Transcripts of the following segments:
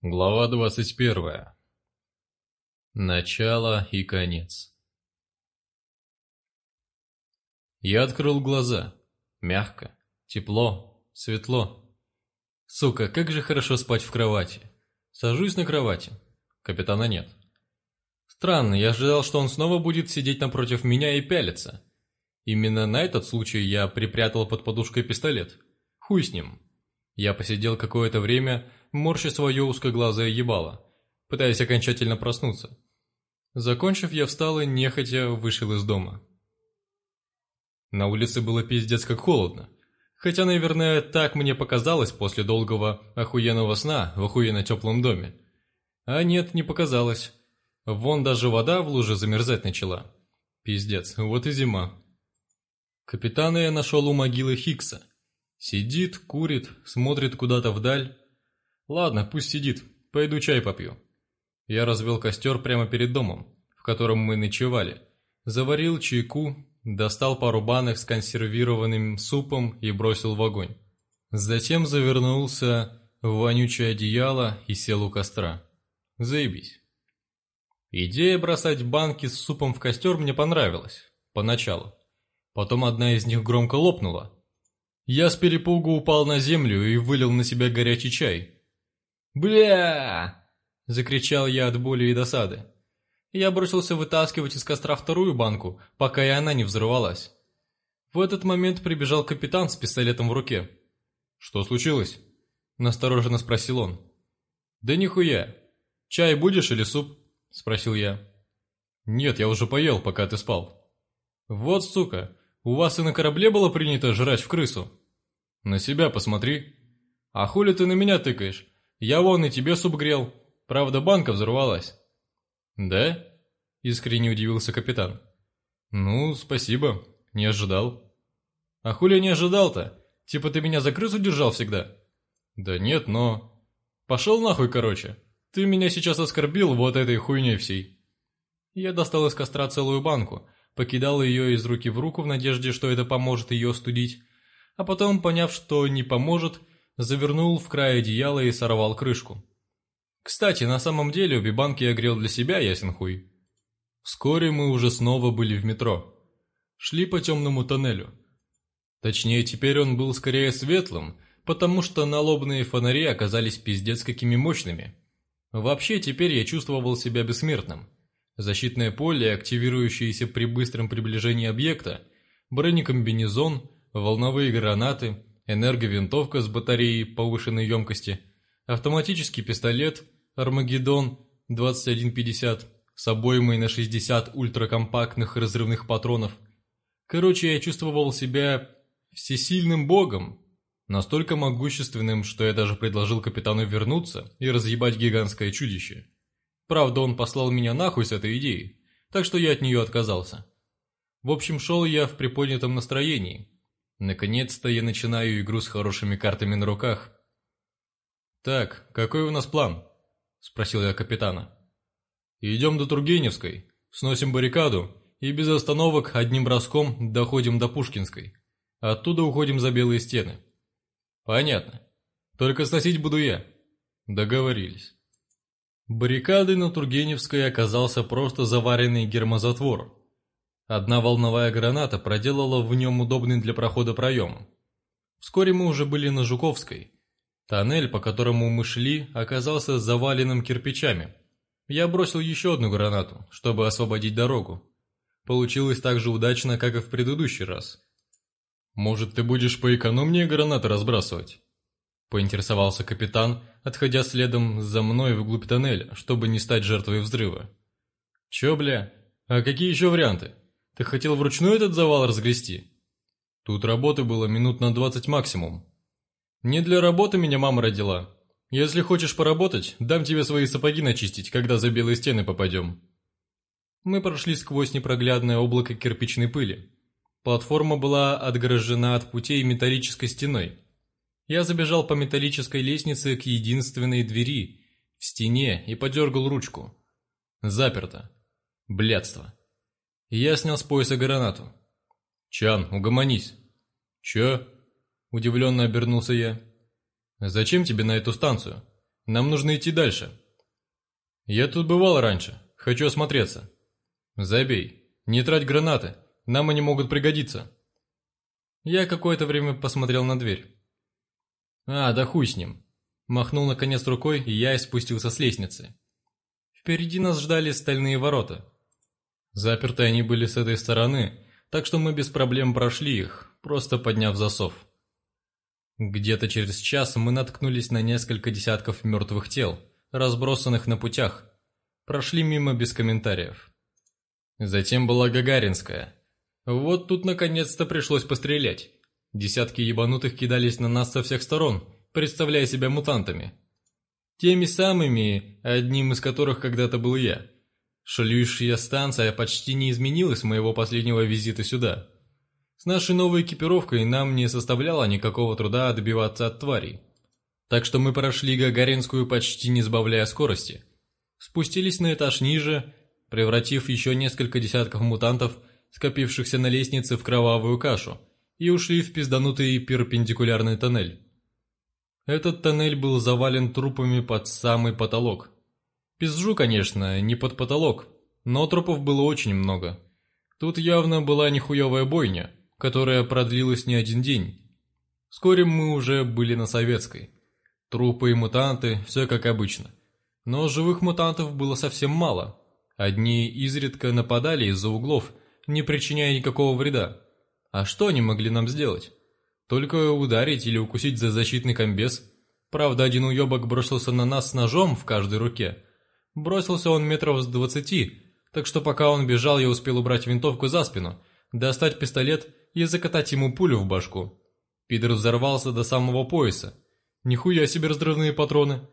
Глава 21. Начало и конец. Я открыл глаза. Мягко, тепло, светло. Сука, как же хорошо спать в кровати. Сажусь на кровати. Капитана нет. Странно, я ожидал, что он снова будет сидеть напротив меня и пялиться. Именно на этот случай я припрятал под подушкой пистолет. Хуй с ним. Я посидел какое-то время, морща свое узкоглазое ебало, пытаясь окончательно проснуться. Закончив, я встал и нехотя вышел из дома. На улице было пиздец как холодно. Хотя, наверное, так мне показалось после долгого охуенного сна в охуенно теплом доме. А нет, не показалось. Вон даже вода в луже замерзать начала. Пиздец, вот и зима. Капитана я нашел у могилы Хикса. Сидит, курит, смотрит куда-то вдаль. Ладно, пусть сидит, пойду чай попью. Я развел костер прямо перед домом, в котором мы ночевали. Заварил чайку, достал пару банок с консервированным супом и бросил в огонь. Затем завернулся в вонючее одеяло и сел у костра. Заебись. Идея бросать банки с супом в костер мне понравилась. Поначалу. Потом одна из них громко лопнула, я с перепугу упал на землю и вылил на себя горячий чай. «Бля!» – закричал я от боли и досады. Я бросился вытаскивать из костра вторую банку, пока и она не взорвалась. В этот момент прибежал капитан с пистолетом в руке. «Что случилось?» – настороженно спросил он. «Да нихуя. Чай будешь или суп?» – спросил я. «Нет, я уже поел, пока ты спал». «Вот сука, у вас и на корабле было принято жрать в крысу?» «На себя посмотри». «А хули ты на меня тыкаешь? Я вон и тебе суп грел. Правда, банка взорвалась». «Да?» – искренне удивился капитан. «Ну, спасибо. Не ожидал». «А хули не ожидал-то? Типа ты меня за крысу держал всегда?» «Да нет, но...» «Пошел нахуй, короче. Ты меня сейчас оскорбил вот этой хуйней всей». Я достал из костра целую банку, покидал ее из руки в руку в надежде, что это поможет ее остудить, а потом, поняв, что не поможет, завернул в край одеяла и сорвал крышку. Кстати, на самом деле обе банки я грел для себя, ясен хуй. Вскоре мы уже снова были в метро. Шли по темному тоннелю. Точнее, теперь он был скорее светлым, потому что налобные фонари оказались пиздец какими мощными. Вообще, теперь я чувствовал себя бессмертным. Защитное поле, активирующееся при быстром приближении объекта, бронекомбинезон – волновые гранаты, энерговинтовка с батареей повышенной емкости, автоматический пистолет «Армагеддон» 2150 с обоймой на 60 ультракомпактных разрывных патронов. Короче, я чувствовал себя всесильным богом, настолько могущественным, что я даже предложил капитану вернуться и разъебать гигантское чудище. Правда, он послал меня нахуй с этой идеей, так что я от нее отказался. В общем, шел я в приподнятом настроении, Наконец-то я начинаю игру с хорошими картами на руках. «Так, какой у нас план?» – спросил я капитана. «Идем до Тургеневской, сносим баррикаду и без остановок одним броском доходим до Пушкинской. Оттуда уходим за белые стены». «Понятно. Только сносить буду я». Договорились. Баррикадой на Тургеневской оказался просто заваренный гермозатвор – Одна волновая граната проделала в нем удобный для прохода проем. Вскоре мы уже были на Жуковской. Тоннель, по которому мы шли, оказался заваленным кирпичами. Я бросил еще одну гранату, чтобы освободить дорогу. Получилось так же удачно, как и в предыдущий раз. «Может, ты будешь поэкономнее гранаты разбрасывать?» Поинтересовался капитан, отходя следом за мной вглубь тоннеля, чтобы не стать жертвой взрыва. «Чё, бля? А какие еще варианты?» Ты хотел вручную этот завал разгрести? Тут работы было минут на двадцать максимум. Не для работы меня мама родила. Если хочешь поработать, дам тебе свои сапоги начистить, когда за белые стены попадем. Мы прошли сквозь непроглядное облако кирпичной пыли. Платформа была отгорожена от путей металлической стеной. Я забежал по металлической лестнице к единственной двери в стене и подергал ручку. Заперто. Блядство. Я снял с пояса гранату. «Чан, угомонись!» «Чё?» – удивленно обернулся я. «Зачем тебе на эту станцию? Нам нужно идти дальше. Я тут бывал раньше. Хочу осмотреться. Забей. Не трать гранаты. Нам они могут пригодиться. Я какое-то время посмотрел на дверь. А, да хуй с ним. Махнул наконец рукой, и я спустился с лестницы. Впереди нас ждали стальные ворота. Заперты они были с этой стороны, так что мы без проблем прошли их, просто подняв засов. Где-то через час мы наткнулись на несколько десятков мертвых тел, разбросанных на путях. Прошли мимо без комментариев. Затем была Гагаринская. Вот тут наконец-то пришлось пострелять. Десятки ебанутых кидались на нас со всех сторон, представляя себя мутантами. Теми самыми, одним из которых когда-то был я. Шлющая станция почти не изменилась с моего последнего визита сюда. С нашей новой экипировкой нам не составляло никакого труда добиваться от тварей. Так что мы прошли Гагаринскую почти не сбавляя скорости. Спустились на этаж ниже, превратив еще несколько десятков мутантов, скопившихся на лестнице, в кровавую кашу, и ушли в пизданутый перпендикулярный тоннель. Этот тоннель был завален трупами под самый потолок. Пизжу, конечно, не под потолок, но трупов было очень много. Тут явно была нехуевая бойня, которая продлилась не один день. Вскоре мы уже были на Советской. Трупы и мутанты, все как обычно. Но живых мутантов было совсем мало. Одни изредка нападали из-за углов, не причиняя никакого вреда. А что они могли нам сделать? Только ударить или укусить за защитный комбез. Правда, один уебок бросился на нас с ножом в каждой руке. Бросился он метров с двадцати, так что пока он бежал, я успел убрать винтовку за спину, достать пистолет и закатать ему пулю в башку. Пидор взорвался до самого пояса. Нихуя себе разрывные патроны.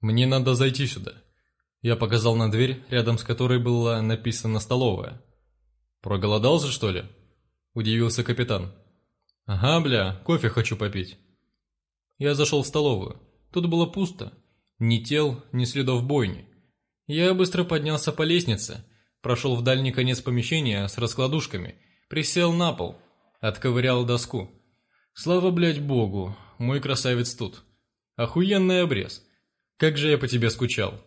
Мне надо зайти сюда. Я показал на дверь, рядом с которой была написана «столовая». «Проголодался, что ли?» – удивился капитан. «Ага, бля, кофе хочу попить». Я зашел в столовую. Тут было пусто. Ни тел, ни следов бойни. Я быстро поднялся по лестнице, прошел в дальний конец помещения с раскладушками, присел на пол, отковырял доску. Слава, блядь, богу, мой красавец тут. Охуенный обрез. Как же я по тебе скучал.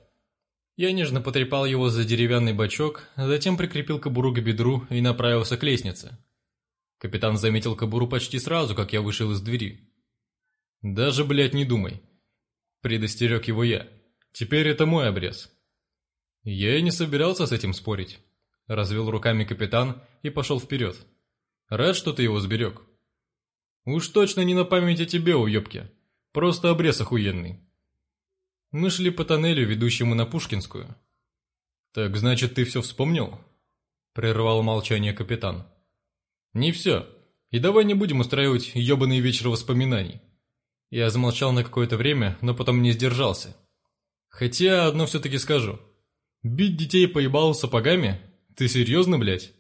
Я нежно потрепал его за деревянный бачок, затем прикрепил кобуру к бедру и направился к лестнице. Капитан заметил кобуру почти сразу, как я вышел из двери. «Даже, блядь, не думай», — предостерег его я. «Теперь это мой обрез». Я и не собирался с этим спорить. Развел руками капитан и пошел вперед. Рад, что ты его сберег. Уж точно не на память о тебе, уебки. Просто обрез охуенный. Мы шли по тоннелю, ведущему на Пушкинскую. «Так значит, ты все вспомнил?» Прервал молчание капитан. «Не все. И давай не будем устраивать ебаный вечер воспоминаний». Я замолчал на какое-то время, но потом не сдержался. Хотя одно все-таки скажу. Бить детей поебал сапогами? Ты серьезно, блядь?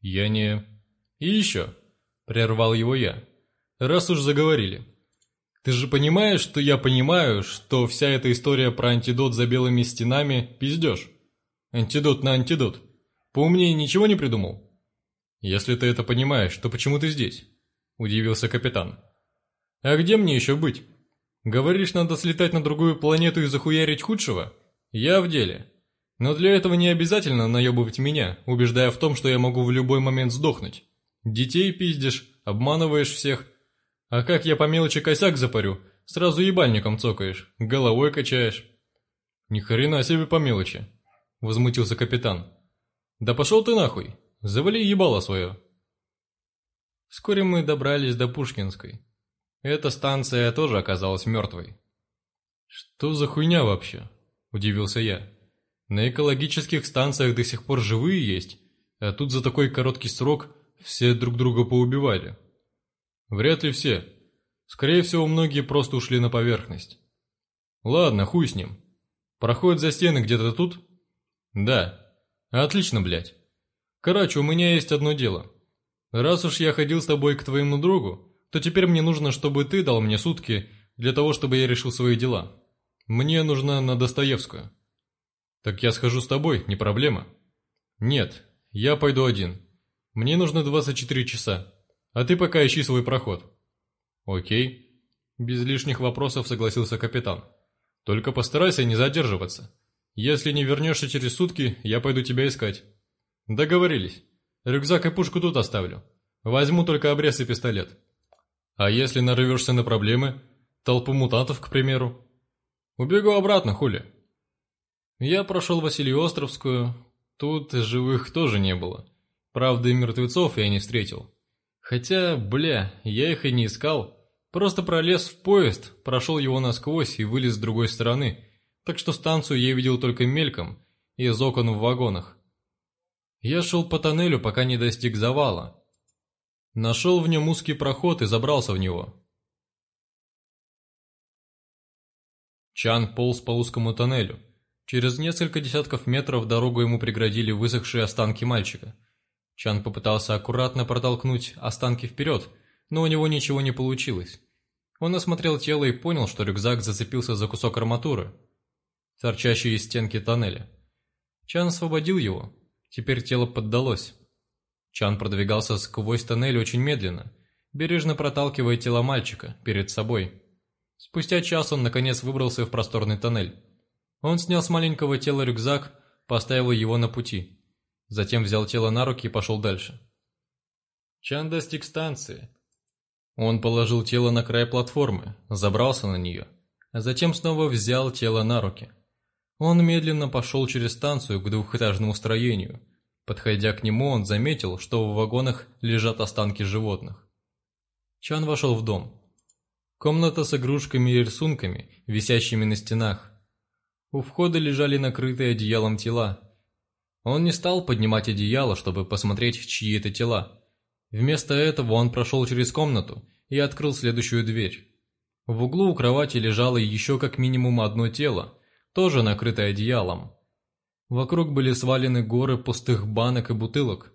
Я не... И еще. Прервал его я. Раз уж заговорили. Ты же понимаешь, что я понимаю, что вся эта история про антидот за белыми стенами – пиздеж? Антидот на антидот. Поумнее ничего не придумал? Если ты это понимаешь, то почему ты здесь? Удивился капитан. А где мне еще быть? Говоришь, надо слетать на другую планету и захуярить худшего? Я в деле. Но для этого не обязательно наебывать меня, убеждая в том, что я могу в любой момент сдохнуть. Детей пиздишь, обманываешь всех – а как я по мелочи косяк запарю, сразу ебальником цокаешь, головой качаешь. Ни хрена себе по мелочи, возмутился капитан. Да пошел ты нахуй, завали ебало свое. Вскоре мы добрались до Пушкинской. Эта станция тоже оказалась мертвой. «Что за хуйня вообще?» – удивился я. «На экологических станциях до сих пор живые есть, а тут за такой короткий срок все друг друга поубивали». Вряд ли все. Скорее всего, многие просто ушли на поверхность. Ладно, хуй с ним. Проход за стены где-то тут? Да. Отлично, блядь. Короче, у меня есть одно дело. Раз уж я ходил с тобой к твоему другу, то теперь мне нужно, чтобы ты дал мне сутки для того, чтобы я решил свои дела. Мне нужно на Достоевскую. Так я схожу с тобой, не проблема. Нет, я пойду один. Мне нужно 24 часа. А ты пока ищи свой проход». «Окей». Без лишних вопросов согласился капитан. Только постарайся не задерживаться. Если не вернешься через сутки, я пойду тебя искать. Договорились. Рюкзак и пушку тут оставлю. Возьму только обрез и пистолет. А если нарывешься на проблемы? Толпу мутантов, к примеру? Убегу обратно, хули. Я прошел Василиостровскую. Тут живых тоже не было. Правда, и мертвецов я не встретил. Хотя, бля, я их и не искал. Просто пролез в поезд, прошел его насквозь и вылез с другой стороны, так что станцию я видел только мельком, из окон в вагонах. Я шел по тоннелю, пока не достиг завала. Нашел в нем узкий проход и забрался в него. Чан полз по узкому тоннелю. Через несколько десятков метров дорогу ему преградили высохшие останки мальчика – Чан попытался аккуратно протолкнуть останки вперед, но у него ничего не получилось. Он осмотрел тело и понял, что рюкзак зацепился за кусок арматуры, торчащий из стенки тоннеля. Чан освободил его. Теперь тело поддалось. Чан продвигался сквозь тоннель очень медленно, бережно проталкивая тело мальчика перед собой. Спустя час он наконец выбрался в просторный тоннель. Он снял с маленького тела рюкзак, поставил его на пути. Затем взял тело на руки и пошел дальше. Чан достиг станции. Он положил тело на край платформы, забрался на нее, а затем снова взял тело на руки. Он медленно пошел через станцию к двухэтажному строению. Подходя к нему, он заметил, что в вагонах лежат останки животных. Чан вошел в дом. Комната с игрушками и рисунками, висящими на стенах. У входа лежали накрытые одеялом тела, он не стал поднимать одеяло, чтобы посмотреть, чьи это тела. Вместо этого он прошел через комнату и открыл следующую дверь. В углу у кровати лежало еще как минимум одно тело, тоже накрытое одеялом. Вокруг были свалены горы пустых банок и бутылок.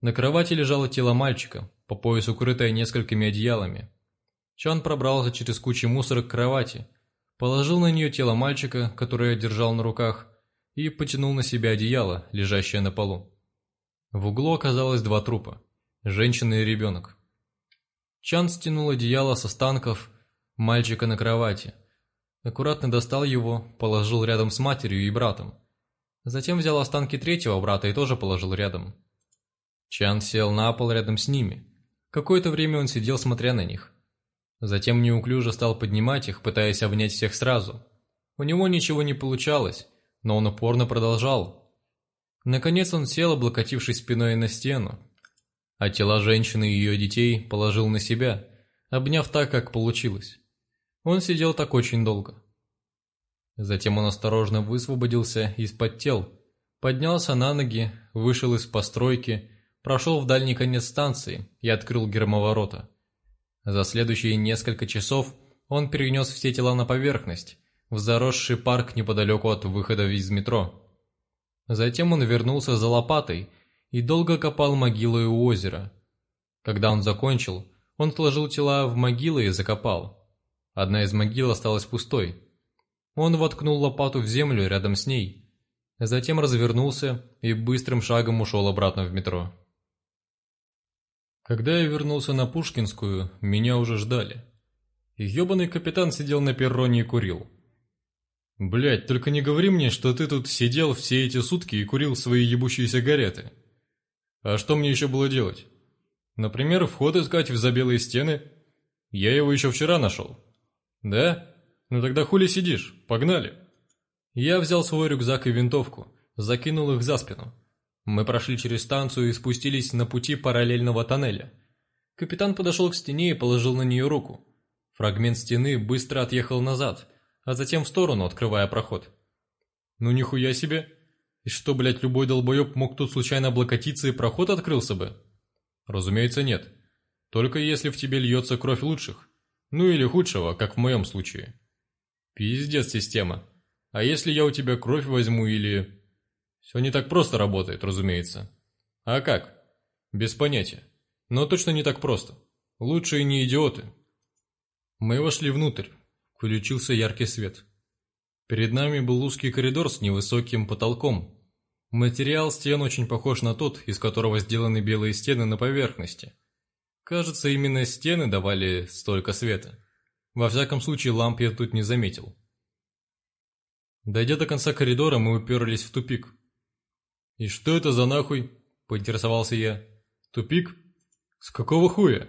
На кровати лежало тело мальчика, по пояс укрытое несколькими одеялами. Чан пробрался через кучу мусора к кровати, положил на нее тело мальчика, которое держал на руках, и потянул на себя одеяло, лежащее на полу. В углу оказалось два трупа – женщина и ребенок. Чан стянул одеяло с останков мальчика на кровати, аккуратно достал его, положил рядом с матерью и братом. Затем взял останки третьего брата и тоже положил рядом. Чан сел на пол рядом с ними. Какое-то время он сидел, смотря на них. Затем неуклюже стал поднимать их, пытаясь обнять всех сразу. У него ничего не получалось, но он упорно продолжал. Наконец он сел, облокотившись спиной на стену, а тела женщины и ее детей положил на себя, обняв так, как получилось. Он сидел так очень долго. Затем он осторожно высвободился из-под тел, поднялся на ноги, вышел из постройки, прошел в дальний конец станции и открыл гермоворота. За следующие несколько часов он перенес все тела на поверхность, в заросший парк неподалеку от выхода из метро. Затем он вернулся за лопатой и долго копал могилы у озера. Когда он закончил, он сложил тела в могилы и закопал. Одна из могил осталась пустой. Он воткнул лопату в землю рядом с ней, затем развернулся и быстрым шагом ушел обратно в метро. Когда я вернулся на Пушкинскую, меня уже ждали. Ёбаный капитан сидел на перроне и курил. Блять, только не говори мне, что ты тут сидел все эти сутки и курил свои ебущие сигареты. А что мне еще было делать? Например, вход искать в забелые стены? Я его еще вчера нашел. Да? Ну тогда хули сидишь? Погнали. Я взял свой рюкзак и винтовку, закинул их за спину. Мы прошли через станцию и спустились на пути параллельного тоннеля. Капитан подошел к стене и положил на нее руку. Фрагмент стены быстро отъехал назад, а затем в сторону, открывая проход. Ну нихуя себе. И что, блядь, любой долбоеб мог тут случайно облокотиться и проход открылся бы? Разумеется, нет. Только если в тебе льется кровь лучших. Ну или худшего, как в моем случае. Пиздец система. А если я у тебя кровь возьму или... Все не так просто работает, разумеется. А как? Без понятия. Но точно не так просто. Лучшие не идиоты. Мы вошли внутрь. Включился яркий свет. Перед нами был узкий коридор с невысоким потолком. Материал стен очень похож на тот, из которого сделаны белые стены на поверхности. Кажется, именно стены давали столько света. Во всяком случае, ламп я тут не заметил. Дойдя до конца коридора, мы уперлись в тупик. «И что это за нахуй?» – поинтересовался я. «Тупик? С какого хуя?»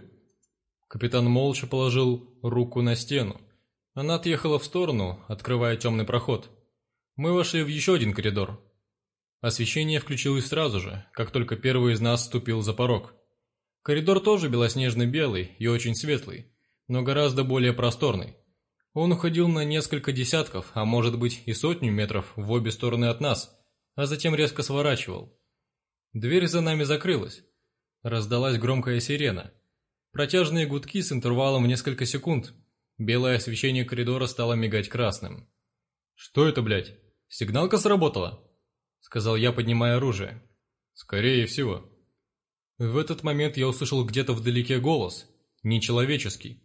Капитан молча положил руку на стену. Она отъехала в сторону, открывая темный проход. Мы вошли в еще один коридор. Освещение включилось сразу же, как только первый из нас ступил за порог. Коридор тоже белоснежно-белый и очень светлый, но гораздо более просторный. Он уходил на несколько десятков, а может быть и сотню метров в обе стороны от нас, а затем резко сворачивал. Дверь за нами закрылась. Раздалась громкая сирена. Протяжные гудки с интервалом в несколько секунд. Белое освещение коридора стало мигать красным. «Что это, блядь? Сигналка сработала?» Сказал я, поднимая оружие. «Скорее всего». В этот момент я услышал где-то вдалеке голос, нечеловеческий.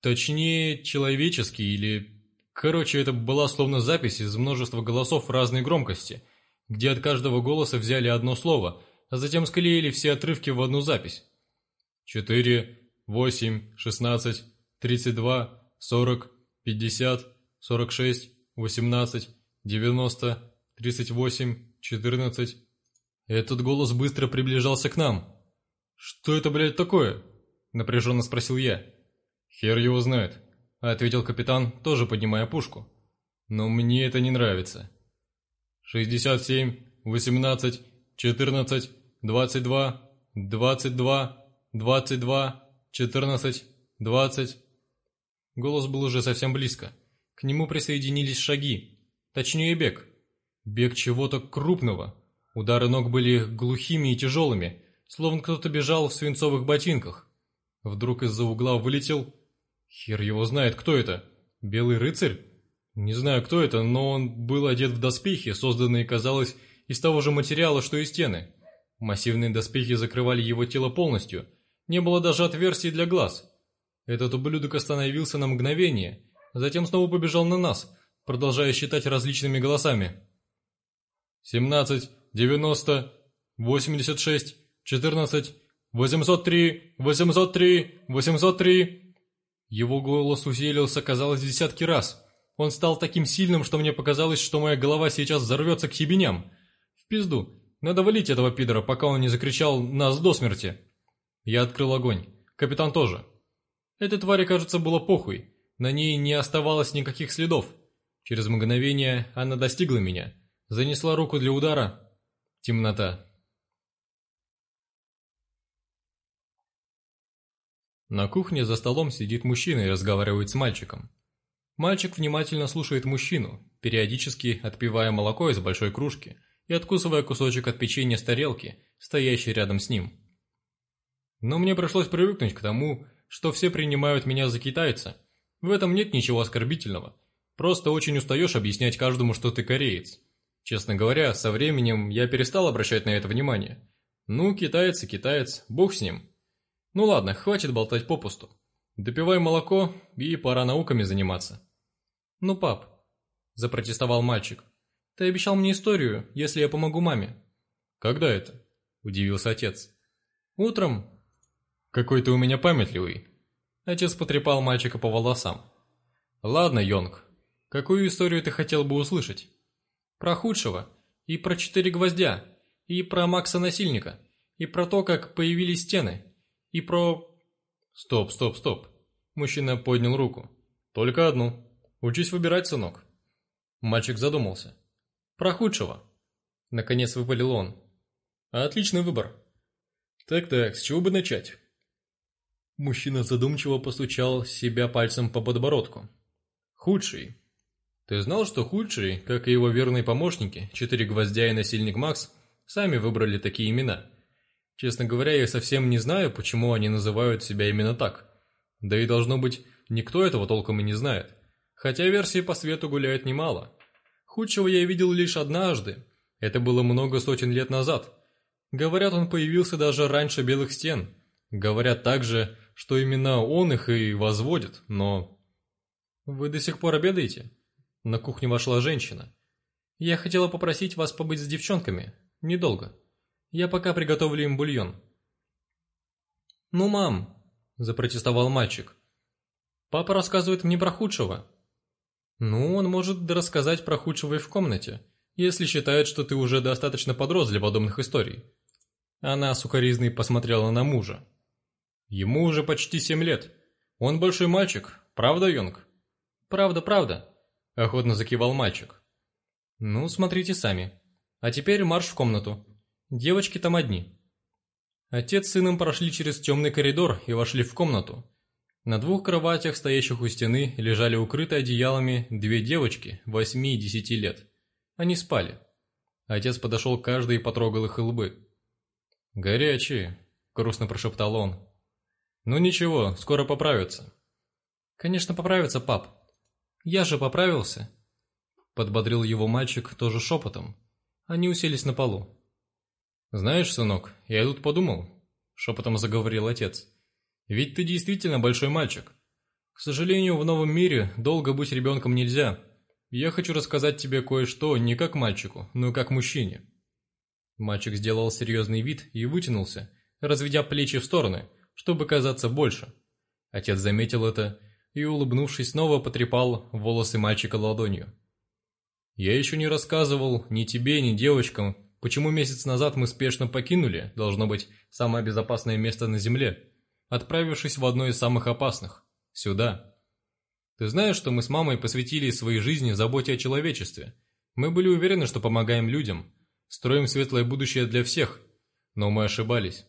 Точнее, человеческий или... Короче, это была словно запись из множества голосов разной громкости, где от каждого голоса взяли одно слово, а затем склеили все отрывки в одну запись. Четыре, восемь, шестнадцать, тридцать два, сорок, пятьдесят, сорок шесть, восемнадцать, девяносто, тридцать восемь, четырнадцать. Этот голос быстро приближался к нам. «Что это, блядь, такое?» – напряженно спросил я. «Хер его знает», — ответил капитан, тоже поднимая пушку. «Но мне это не нравится». «Шестьдесят семь, восемнадцать, четырнадцать, двадцать два, двадцать два, двадцать два, четырнадцать, двадцать...» Голос был уже совсем близко. К нему присоединились шаги, точнее бег. Бег чего-то крупного. Удары ног были глухими и тяжелыми, словно кто-то бежал в свинцовых ботинках. Вдруг из-за угла вылетел Хер его знает, кто это. Белый рыцарь? Не знаю, кто это, но он был одет в доспехи, созданные, казалось, из того же материала, что и стены. Массивные доспехи закрывали его тело полностью. Не было даже отверстий для глаз. Этот ублюдок остановился на мгновение, затем снова побежал на нас, продолжая считать различными голосами. «Семнадцать, девяносто, восемьдесят шесть, четырнадцать, восемьсот три, восемьсот три, восемьсот три...» Его голос усилился, казалось, десятки раз. Он стал таким сильным, что мне показалось, что моя голова сейчас взорвется к ебеням. В пизду. Надо валить этого пидора, пока он не закричал «нас до смерти». Я открыл огонь. Капитан тоже. Этой твари, кажется, было похуй. На ней не оставалось никаких следов. Через мгновение она достигла меня. Занесла руку для удара. Темнота. На кухне за столом сидит мужчина и разговаривает с мальчиком. Мальчик внимательно слушает мужчину, периодически отпивая молоко из большой кружки и откусывая кусочек от печенья с тарелки, стоящей рядом с ним. Но мне пришлось привыкнуть к тому, что все принимают меня за китайца. В этом нет ничего оскорбительного. Просто очень устаешь объяснять каждому, что ты кореец. Честно говоря, со временем я перестал обращать на это внимание. Ну, китаец и китаец, бог с ним. Ну ладно, хватит болтать попусту. Допивай молоко и пора науками заниматься. Ну, пап, запротестовал мальчик. Ты обещал мне историю, если я помогу маме. Когда это? Удивился отец. Утром. Какой ты у меня памятливый. Отец потрепал мальчика по волосам. Ладно, Йонг, какую историю ты хотел бы услышать? Про худшего, и про четыре гвоздя, и про Макса-насильника, и про то, как появились стены, и про... Стоп, стоп, стоп. Мужчина поднял руку. Только одну. Учись выбирать, сынок. Мальчик задумался. Про худшего. Наконец выпалил он. Отличный выбор. Так-так, с чего бы начать? Мужчина задумчиво постучал себя пальцем по подбородку. Худший. Ты знал, что худший, как и его верные помощники, четыре гвоздя и насильник Макс, сами выбрали такие имена – Честно говоря, я совсем не знаю, почему они называют себя именно так. Да и должно быть, никто этого толком и не знает. Хотя версий по свету гуляет немало. Худшего я видел лишь однажды. Это было много сотен лет назад. Говорят, он появился даже раньше Белых Стен. Говорят также, что именно он их и возводит, но... Вы до сих пор обедаете? На кухню вошла женщина. Я хотела попросить вас побыть с девчонками. Недолго. Я пока приготовлю им бульон». «Ну, мам», – запротестовал мальчик. «Папа рассказывает мне про худшего». Ну, он может рассказать про худшего в комнате, если считает, что ты уже достаточно подрос для подобных историй. Она сукоризной посмотрела на мужа. Ему уже почти семь лет. Он большой мальчик, правда, Йонг? Правда, правда, охотно закивал мальчик. Ну, смотрите сами. А теперь марш в комнату. Девочки там одни. Отец с сыном прошли через темный коридор и вошли в комнату. На двух кроватях, стоящих у стены, лежали укрытые одеялами две девочки, восьми и десяти лет. Они спали. Отец подошел к каждой и потрогал их лбы. «Горячие», — грустно прошептал он. «Ну ничего, скоро поправятся». «Конечно поправятся, пап. Я же поправился», — подбодрил его мальчик тоже шепотом. Они уселись на полу. «Знаешь, сынок, я тут подумал», — шепотом заговорил отец. Ведь ты действительно большой мальчик. К сожалению, в новом мире долго быть ребенком нельзя. Я хочу рассказать тебе кое-что не как мальчику, но как мужчине». Мальчик сделал серьезный вид и вытянулся, разведя плечи в стороны, чтобы казаться больше. Отец заметил это и, улыбнувшись, снова потрепал волосы мальчика ладонью. «Я еще не рассказывал ни тебе, ни девочкам, почему месяц назад мы спешно покинули, должно быть, самое безопасное место на Земле отправившись в одно из самых опасных – сюда. Ты знаешь, что мы с мамой посвятили своей жизни заботе о человечестве. Мы были уверены, что помогаем людям, строим светлое будущее для всех, но мы ошибались.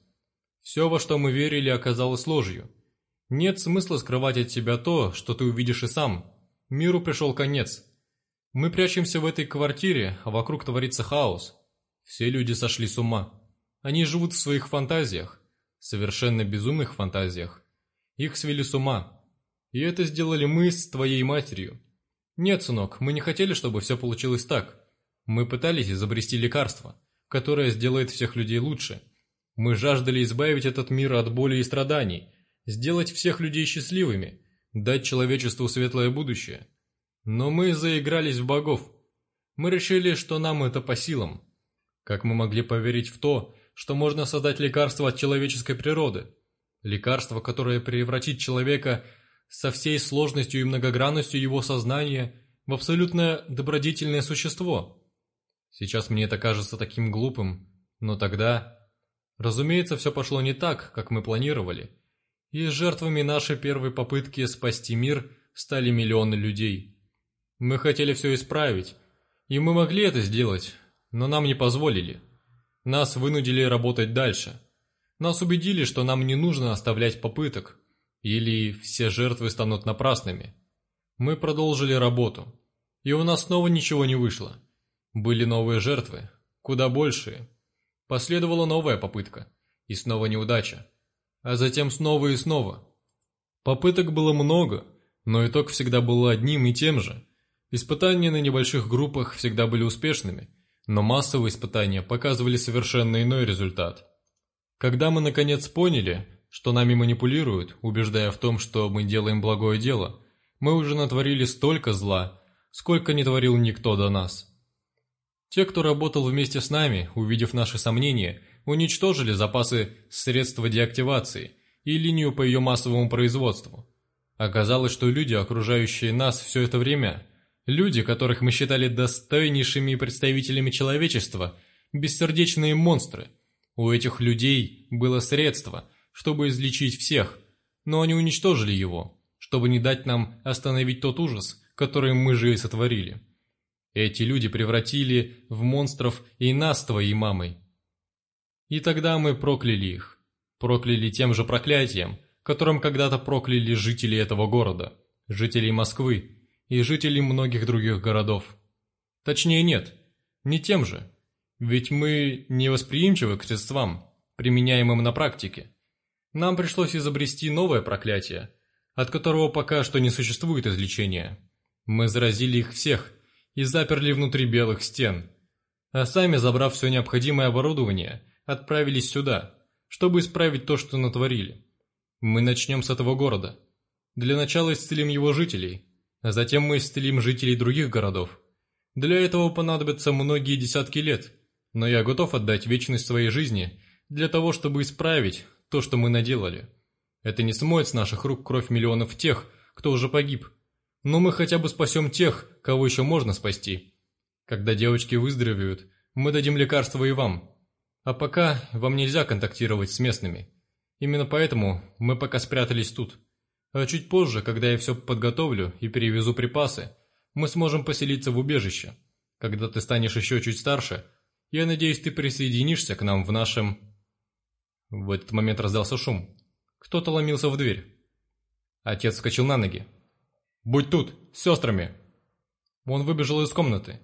Все, во что мы верили, оказалось ложью. Нет смысла скрывать от себя то, что ты увидишь и сам. Миру пришел конец. Мы прячемся в этой квартире, а вокруг творится хаос. Все люди сошли с ума. Они живут в своих фантазиях совершенно безумных фантазиях. Их свели с ума. И это сделали мы с твоей матерью. Нет, сынок, мы не хотели, чтобы все получилось так. Мы пытались изобрести лекарство, которое сделает всех людей лучше. Мы жаждали избавить этот мир от боли и страданий, сделать всех людей счастливыми, дать человечеству светлое будущее. Но мы заигрались в богов. Мы решили, что нам это по силам. Как мы могли поверить в то, что можно создать лекарство от человеческой природы. Лекарство, которое превратит человека со всей сложностью и многогранностью его сознания в абсолютно добродетельное существо. Сейчас мне это кажется таким глупым, но тогда... Разумеется, все пошло не так, как мы планировали. И жертвами нашей первой попытки спасти мир стали миллионы людей. Мы хотели все исправить, и мы могли это сделать, но нам не позволили. Нас вынудили работать дальше. Нас убедили, что нам не нужно оставлять попыток, или все жертвы станут напрасными. Мы продолжили работу, и у нас снова ничего не вышло. Были новые жертвы, куда большие. Последовала новая попытка, и снова неудача. А затем снова и снова. Попыток было много, но итог всегда был одним и тем же. Испытания на небольших группах всегда были успешными – но массовые испытания показывали совершенно иной результат. Когда мы наконец поняли, что нами манипулируют, убеждая в том, что мы делаем благое дело, мы уже натворили столько зла, сколько не творил никто до нас. Те, кто работал вместе с нами, увидев наши сомнения, уничтожили запасы средства деактивации и линию по ее массовому производству. Оказалось, что люди, окружающие нас все это время, Люди, которых мы считали достойнейшими представителями человечества, бессердечные монстры. У этих людей было средство, чтобы излечить всех, но они уничтожили его, чтобы не дать нам остановить тот ужас, который мы же и сотворили. Эти люди превратили в монстров и нас твоей мамой. И тогда мы прокляли их. Прокляли тем же проклятием, которым когда-то прокляли жители этого города, жителей Москвы, и жителей многих других городов. Точнее нет, не тем же, ведь мы не восприимчивы к средствам, применяемым на практике. Нам пришлось изобрести новое проклятие, от которого пока что не существует излечения. Мы заразили их всех и заперли внутри белых стен, а сами, забрав все необходимое оборудование, отправились сюда, чтобы исправить то, что натворили. Мы начнем с этого города. Для начала исцелим его жителей – а затем мы исцелим жителей других городов. Для этого понадобятся многие десятки лет, но я готов отдать вечность своей жизни для того, чтобы исправить то, что мы наделали. Это не смоет с наших рук кровь миллионов тех, кто уже погиб. но мы хотя бы спасем тех, кого еще можно спасти. Когда девочки выздоровеют, мы дадим лекарства и вам. А пока вам нельзя контактировать с местными. Именно поэтому мы пока спрятались тут. А чуть позже, когда я все подготовлю и перевезу припасы, мы сможем поселиться в убежище. Когда ты станешь еще чуть старше, я надеюсь, ты присоединишься к нам в нашем...» В этот момент раздался шум. Кто-то ломился в дверь. Отец вскочил на ноги. «Будь тут, с сестрами!» Он выбежал из комнаты.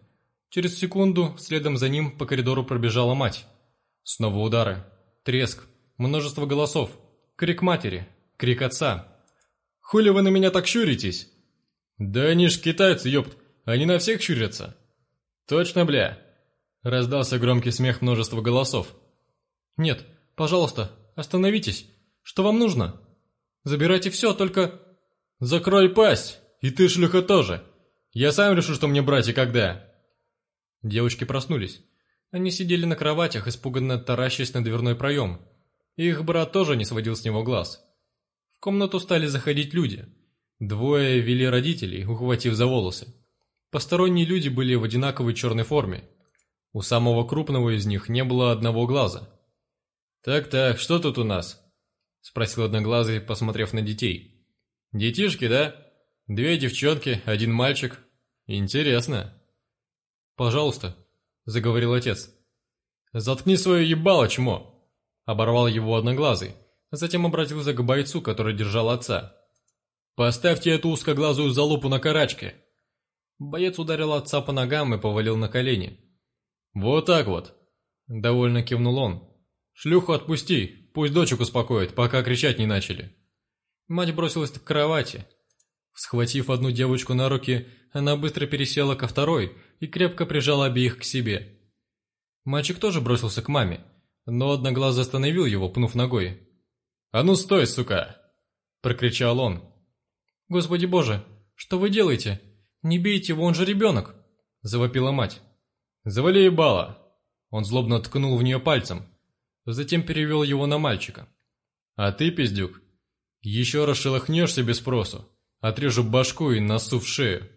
Через секунду следом за ним по коридору пробежала мать. Снова удары, треск, множество голосов, крик матери, крик отца. «Хули вы на меня так щуритесь?» «Да они ж китайцы, ёпт, они на всех щурятся!» «Точно, бля!» Раздался громкий смех множества голосов. «Нет, пожалуйста, остановитесь. Что вам нужно? Забирайте все, только...» «Закрой пасть! И ты, шлюха, тоже! Я сам решу, что мне брать и когда!» Девочки проснулись. Они сидели на кроватях, испуганно таращась на дверной проем. Их брат тоже не сводил с него глаз. Комнату стали заходить люди. Двое вели родителей, ухватив за волосы. Посторонние люди были в одинаковой черной форме. У самого крупного из них не было одного глаза. «Так-так, что тут у нас?» – спросил одноглазый, посмотрев на детей. «Детишки, да? Две девчонки, один мальчик. Интересно». «Пожалуйста», — заговорил отец. «Заткни свое ебало, чмо!» Оборвал его одноглазый, затем обратился к бойцу, который держал отца. «Поставьте эту узкоглазую залупу на карачке!» Боец ударил отца по ногам и повалил на колени. «Вот так вот!» — довольно кивнул он. «Шлюху отпусти, пусть дочек успокоит, пока кричать не начали». Мать бросилась к кровати. Схватив одну девочку на руки, она быстро пересела ко второй и крепко прижала обеих к себе. Мальчик тоже бросился к маме, но одноглазый остановил его, пнув ногой. «А ну стой, сука!» – прокричал он. «Господи боже, что вы делаете? Не бейте его, он же ребенок!» – завопила мать. «Завали ебало!» Он злобно ткнул в нее пальцем, затем перевел его на мальчика. «А ты, пиздюк, еще раз шелохнешься без спросу, отрежу башку и носу в шею.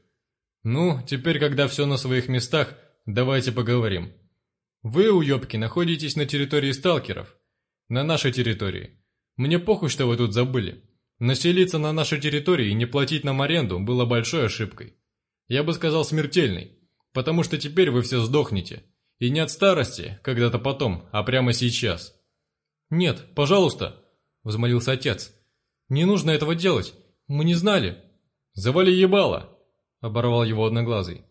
Ну, теперь, когда все на своих местах, давайте поговорим. Вы, уебки, находитесь на территории сталкеров. На нашей территории. Мне похуй, что вы тут забыли. Населиться на нашей территории и не платить нам аренду было большой ошибкой. Я бы сказал смертельной, потому что теперь вы все сдохнете. И не от старости, когда-то потом, а прямо сейчас. «Нет, пожалуйста», — взмолился отец. «Не нужно этого делать. Мы не знали». «Завали ебало!» — оборвал его одноглазый.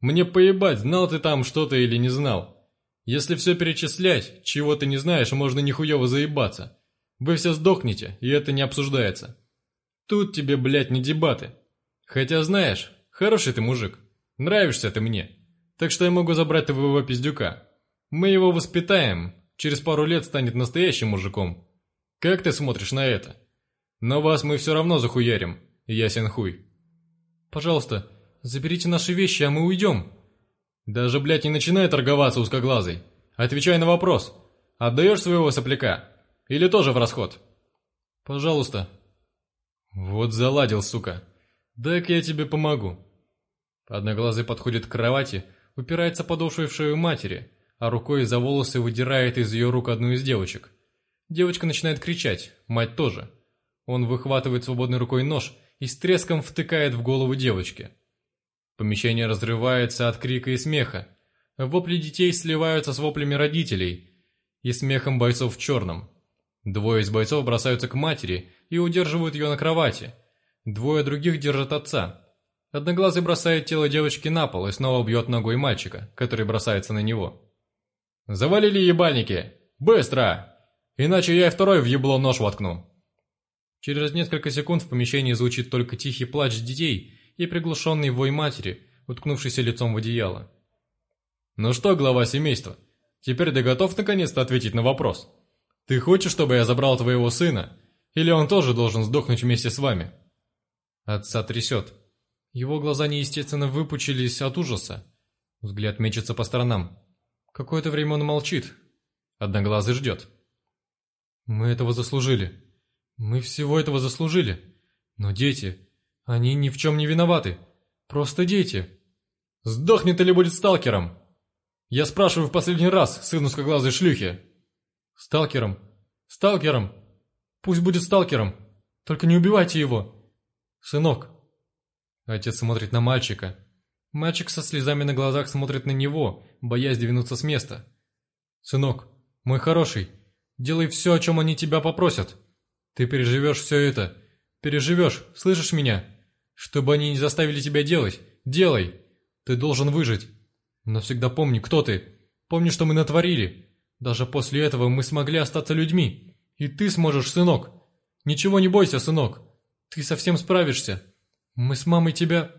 «Мне поебать, знал ты там что-то или не знал. Если все перечислять, чего ты не знаешь, можно нихуево заебаться. Вы все сдохнете, и это не обсуждается. Тут тебе, блядь, не дебаты. Хотя знаешь, хороший ты мужик, нравишься ты мне. Так что я могу забрать твоего пиздюка. Мы его воспитаем, через пару лет станет настоящим мужиком. Как ты смотришь на это? Но вас мы все равно захуярим, ясен хуй». «Пожалуйста, заберите наши вещи, а мы уйдем». «Даже, блядь, не начинай торговаться узкоглазый. Отвечай на вопрос. Отдаешь своего сопляка? Или тоже в расход?» «Пожалуйста». «Вот заладил, сука. Дай-ка я тебе помогу». Одноглазый подходит к кровати, упирается подошвой в шею матери, а рукой за волосы выдирает из ее рук одну из девочек. Девочка начинает кричать, мать тоже. Он выхватывает свободной рукой нож и с треском втыкает в голову девочки. Помещение разрывается от крика и смеха. Вопли детей сливаются с воплями родителей и смехом бойцов в черном. Двое из бойцов бросаются к матери и удерживают ее на кровати. Двое других держат отца. Одноглазый бросает тело девочки на пол и снова бьет ногой мальчика, который бросается на него. «Завалили ебальники! Быстро! Иначе я и второй в ебло нож воткну!» Через несколько секунд в помещении звучит только тихий плач детей и приглушенный вой матери, уткнувшийся лицом в одеяло. «Ну что, глава семейства, теперь ты готов наконец-то ответить на вопрос? Ты хочешь, чтобы я забрал твоего сына, или он тоже должен сдохнуть вместе с вами?» Отца трясет. Его глаза неестественно выпучились от ужаса. Взгляд мечется по сторонам. Какое-то время он молчит. Одноглазый ждет. «Мы этого заслужили», мы всего этого заслужили. Но дети, Они ни в чем не виноваты. Просто дети. Сдохнет или будет сталкером? Я спрашиваю в последний раз, сын узкоглазой шлюхи. Сталкером. Сталкером. Пусть будет сталкером. Только не убивайте его. Сынок. Отец смотрит на мальчика. Мальчик со слезами на глазах смотрит на него, боясь двинуться с места. «Сынок, мой хороший, делай все, о чем они тебя попросят. Ты переживешь все это. Переживешь, слышишь меня? Чтобы они не заставили тебя делать, делай. Ты должен выжить. Но всегда помни, кто ты. Помни, что мы натворили. Даже после этого мы смогли остаться людьми. И ты сможешь, сынок. Ничего не бойся, сынок. Ты совсем справишься. Мы с мамой тебя...»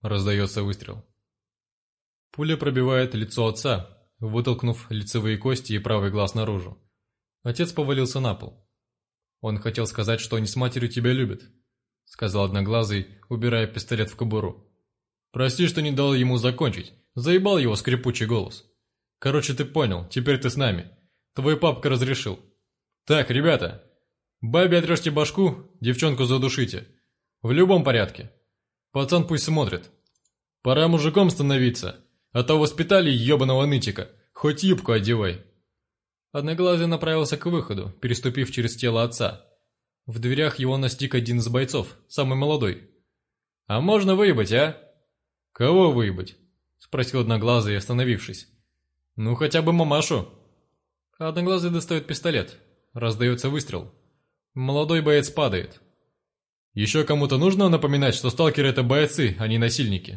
Раздается выстрел. Пуля пробивает лицо отца, вытолкнув лицевые кости и правый глаз наружу. Отец повалился на пол. «Он хотел сказать, что они с матерью тебя любят», — сказал Одноглазый, убирая пистолет в кобуру. «Прости, что не дал ему закончить. Заебал его скрипучий голос. Короче, ты понял, теперь ты с нами. Твой папка разрешил. Так, ребята, бабе отрежьте башку, девчонку задушите. В любом порядке. Пацан пусть смотрит. Пора мужиком становиться, а то воспитали ебаного нытика. Хоть юбку одевай». Одноглазый направился к выходу, переступив через тело отца. В дверях его настиг один из бойцов, самый молодой. «А можно выебать, а?» «Кого выебать?» – спросил Одноглазый, остановившись. «Ну, хотя бы мамашу». Одноглазый достает пистолет. Раздается выстрел. Молодой боец падает. «Еще кому-то нужно напоминать, что сталкеры – это бойцы, а не насильники?»